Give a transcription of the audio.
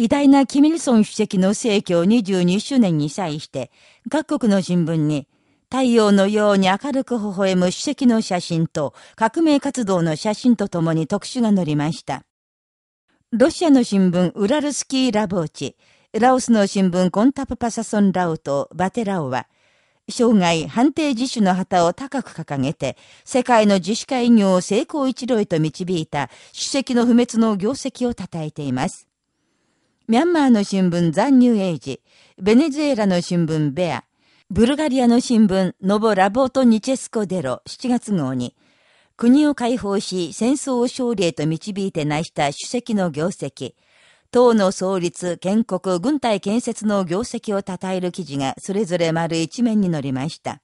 偉大なキミルソン主席の逝去22周年に際して、各国の新聞に、太陽のように明るく微笑む主席の写真と革命活動の写真とともに特集が載りました。ロシアの新聞ウラルスキーラボーチ、ラオスの新聞コンタプパサソンラウとバテラオは、生涯判定自主の旗を高く掲げて、世界の自主化営業を成功一路へと導いた主席の不滅の業績を称えています。ミャンマーの新聞ザ・ニューエイジ、ベネズエラの新聞ベア、ブルガリアの新聞ノボ・ラボート・ニチェスコ・デロ。7月号に、国を解放し戦争を勝利へと導いて成した主席の業績、党の創立、建国、軍隊建設の業績を称える記事がそれぞれ丸一面に載りました。